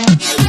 Yeah.